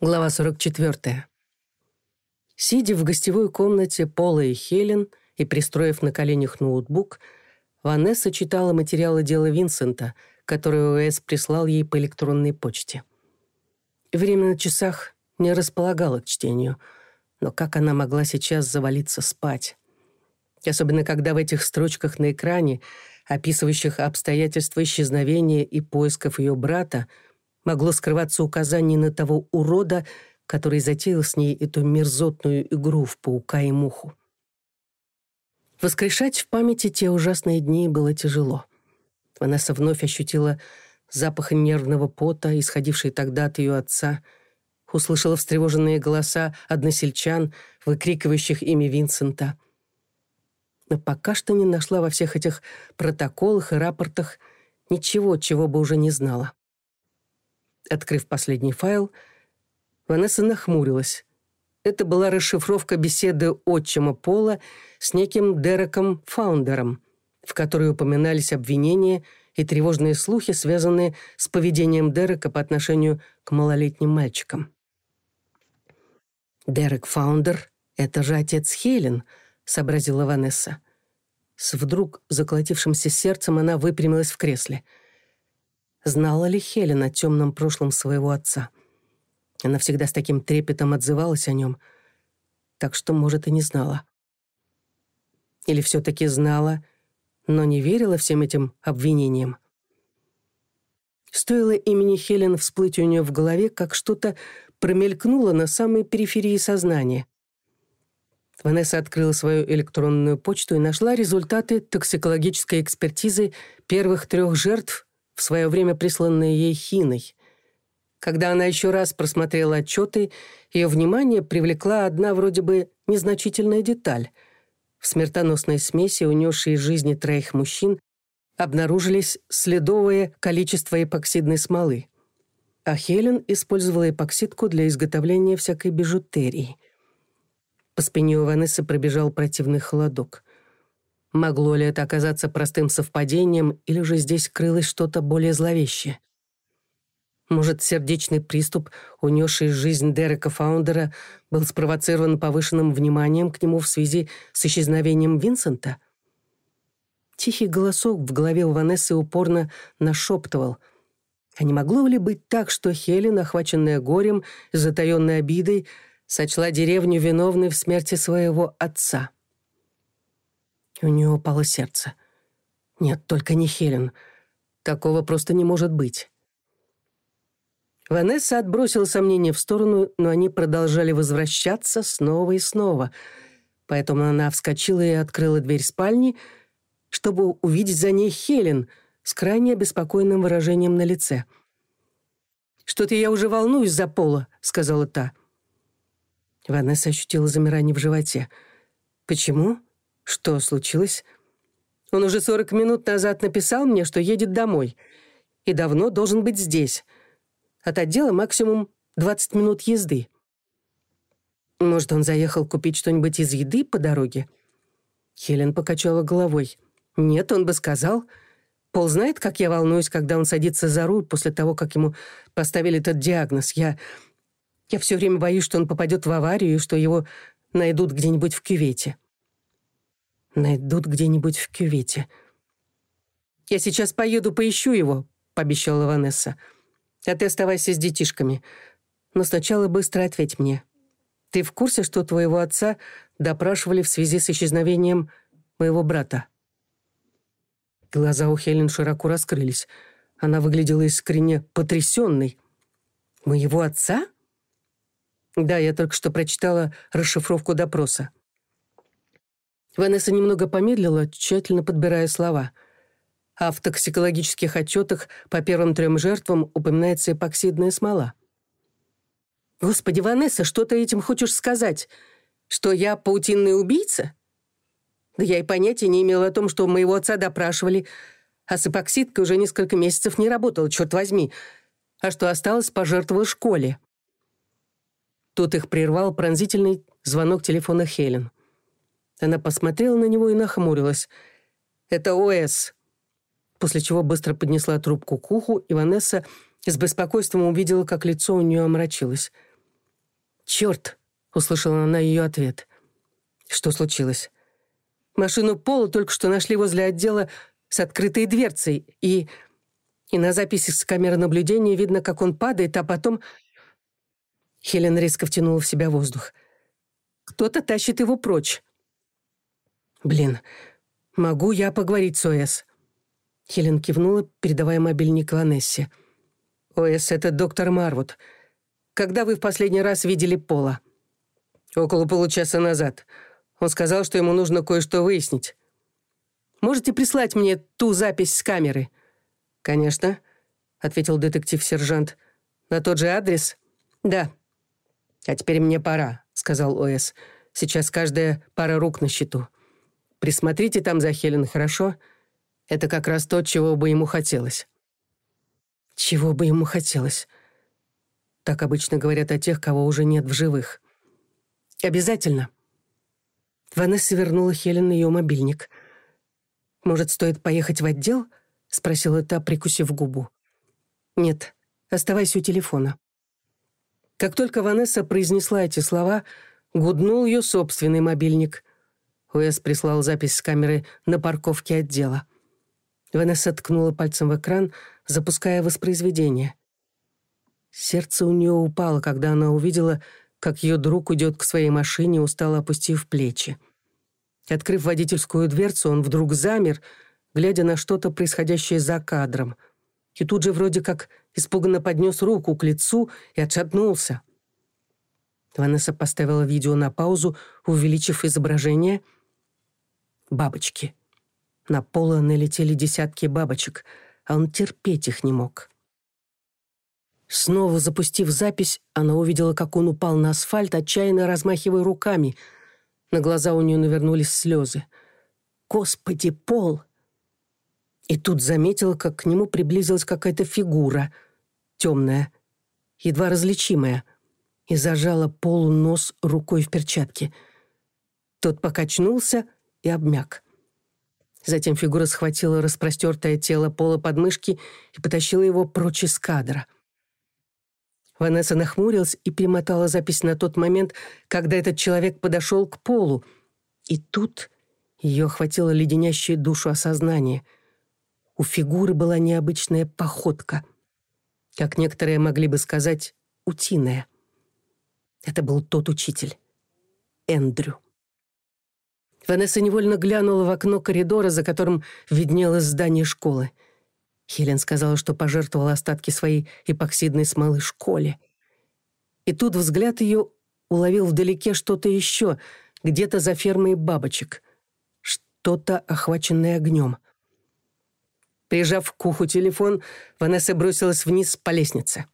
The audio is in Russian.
Глава 44. Сидя в гостевой комнате Пола и Хелен и пристроив на коленях ноутбук, Ванесса читала материалы дела Винсента, которые ОС прислал ей по электронной почте. Время на часах не располагало к чтению, но как она могла сейчас завалиться спать? Особенно когда в этих строчках на экране, описывающих обстоятельства исчезновения и поисков ее брата, могло скрываться указание на того урода, который затеял с ней эту мерзотную игру в паука и муху. Воскрешать в памяти те ужасные дни было тяжело. Ванесса вновь ощутила запах нервного пота, исходивший тогда от ее отца, услышала встревоженные голоса односельчан, выкрикивающих имя Винсента. Но пока что не нашла во всех этих протоколах и рапортах ничего, чего бы уже не знала открыв последний файл, Ванесса нахмурилась. Это была расшифровка беседы отчима Пола с неким Дереком Фаундером, в которой упоминались обвинения и тревожные слухи, связанные с поведением Дерека по отношению к малолетним мальчикам. «Дерек Фаундер — это же отец Хелен», — сообразила Ванесса. С вдруг заколотившимся сердцем она выпрямилась в кресле — знала ли Хелен о темном прошлом своего отца. Она всегда с таким трепетом отзывалась о нем, так что, может, и не знала. Или все-таки знала, но не верила всем этим обвинениям. Стоило имени Хелен всплыть у нее в голове, как что-то промелькнуло на самой периферии сознания. Ванесса открыла свою электронную почту и нашла результаты токсикологической экспертизы первых трех жертв в свое время присланные ей Хиной. Когда она еще раз просмотрела отчеты, ее внимание привлекла одна вроде бы незначительная деталь. В смертоносной смеси, унесшей жизни троих мужчин, обнаружились следовое количество эпоксидной смолы. А Хелен использовала эпоксидку для изготовления всякой бижутерии. По спине у Ванессы пробежал противный холодок. Могло ли это оказаться простым совпадением, или же здесь крылось что-то более зловещее? Может, сердечный приступ, унесший жизнь Дерека Фаундера, был спровоцирован повышенным вниманием к нему в связи с исчезновением Винсента? Тихий голосок в голове у Ванессы упорно нашептывал. А не могло ли быть так, что Хелен, охваченная горем, затаенной обидой, сочла деревню виновной в смерти своего отца? — у нее упало сердце. Нет, только не Хелен. Такого просто не может быть. Ванесса отбросила сомнения в сторону, но они продолжали возвращаться снова и снова. Поэтому она вскочила и открыла дверь спальни, чтобы увидеть за ней Хелен с крайне обеспокоенным выражением на лице. «Что-то я уже волнуюсь за пола», — сказала та. Ванесса ощутила замирание в животе. «Почему?» «Что случилось?» «Он уже сорок минут назад написал мне, что едет домой. И давно должен быть здесь. От отдела максимум двадцать минут езды». «Может, он заехал купить что-нибудь из еды по дороге?» Хелен покачала головой. «Нет, он бы сказал. Пол знает, как я волнуюсь, когда он садится за руль после того, как ему поставили этот диагноз. Я... Я все время боюсь, что он попадет в аварию и что его найдут где-нибудь в кювете». Найдут где-нибудь в кювете. «Я сейчас поеду поищу его», — пообещала Ванесса. «А ты оставайся с детишками. Но сначала быстро ответь мне. Ты в курсе, что твоего отца допрашивали в связи с исчезновением Ванесса немного помедлила, тщательно подбирая слова. А в токсикологических отчетах по первым трем жертвам упоминается эпоксидная смола. «Господи, Ванесса, что ты этим хочешь сказать? Что я паутинный убийца?» «Да я и понятия не имела о том, что моего отца допрашивали, а с эпоксидкой уже несколько месяцев не работал, черт возьми, а что осталось, пожертвовал школе». Тут их прервал пронзительный звонок телефона Хелен. Она посмотрела на него и нахмурилась. «Это ОС». После чего быстро поднесла трубку к уху, и Ванесса с беспокойством увидела, как лицо у нее омрачилось. «Черт!» — услышала она ее ответ. «Что случилось?» «Машину Пола только что нашли возле отдела с открытой дверцей, и... И на записи с камеры наблюдения видно, как он падает, а потом...» Хелен резко втянула в себя воздух. «Кто-то тащит его прочь». «Блин, могу я поговорить с ОС?» Хелен кивнула, передавая мобильник Ванессе. «ОС, это доктор Марвуд. Когда вы в последний раз видели Пола?» «Около получаса назад. Он сказал, что ему нужно кое-что выяснить». «Можете прислать мне ту запись с камеры?» «Конечно», — ответил детектив-сержант. «На тот же адрес?» «Да». «А теперь мне пора», — Присмотрите там за Хелен хорошо. Это как раз то, чего бы ему хотелось. Чего бы ему хотелось? Так обычно говорят о тех, кого уже нет в живых. Обязательно. Ванесса вернула Хелен ее мобильник. «Может, стоит поехать в отдел?» — спросила та, прикусив губу. «Нет, оставайся у телефона». Как только Ванесса произнесла эти слова, гуднул ее собственный мобильник. Уэс прислал запись с камеры на парковке отдела. Ванесса ткнула пальцем в экран, запуская воспроизведение. Сердце у нее упало, когда она увидела, как ее друг уйдет к своей машине, устало опустив плечи. Открыв водительскую дверцу, он вдруг замер, глядя на что-то, происходящее за кадром. И тут же вроде как испуганно поднес руку к лицу и отшатнулся. Ванесса поставила видео на паузу, увеличив изображение — Бабочки. На поло налетели десятки бабочек, а он терпеть их не мог. Снова запустив запись, она увидела, как он упал на асфальт, отчаянно размахивая руками. На глаза у нее навернулись слезы. «Господи, Пол!» И тут заметила, как к нему приблизилась какая-то фигура, темная, едва различимая, и зажала Полу нос рукой в перчатке. Тот покачнулся и обмяк. Затем фигура схватила распростертое тело Пола подмышки и потащила его прочь из кадра. Ванесса нахмурилась и перемотала запись на тот момент, когда этот человек подошел к Полу. И тут ее охватило леденящее душу осознание. У фигуры была необычная походка. Как некоторые могли бы сказать, утиная. Это был тот учитель. Эндрю. Ванесса невольно глянула в окно коридора, за которым виднелось здание школы. Хелен сказала, что пожертвовала остатки своей эпоксидной смолы школе. И тут взгляд ее уловил вдалеке что-то еще, где-то за фермой бабочек. Что-то, охваченное огнем. Прижав к уху телефон, Ванесса бросилась вниз по лестнице.